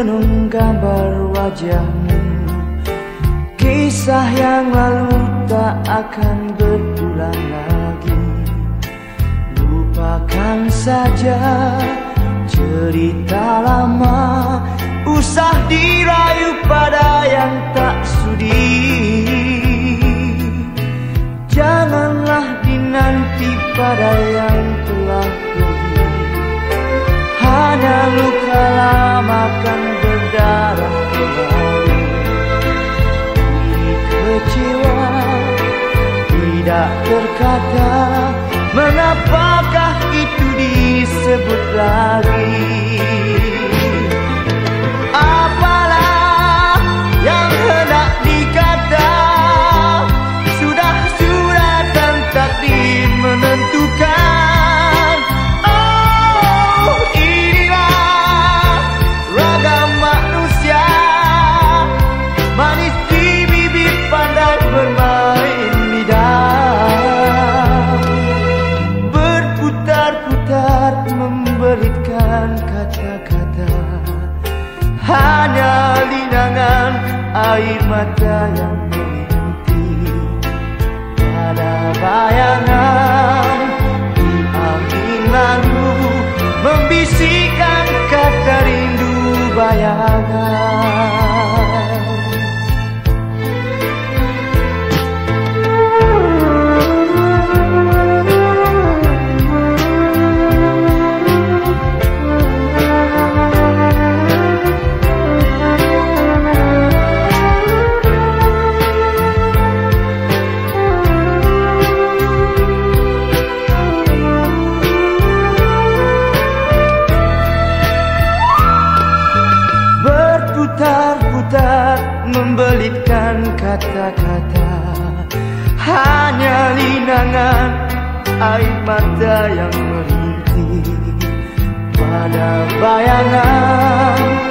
renung gambar wajahmu. Kisah yang lalu tak akan berulang lagi. Lupakan saja cerita lama Usah dirayu pada yang tak sudi. Janganlah dinanti pada yang telah tidak terkata Mengapakah itu disebut lagi memberikan kata-kata. Hanya linangan air mata yang mengikuti Pada bayangan membelitkan kata-kata. Hanya linangan air mata yang merintih Pada bayangan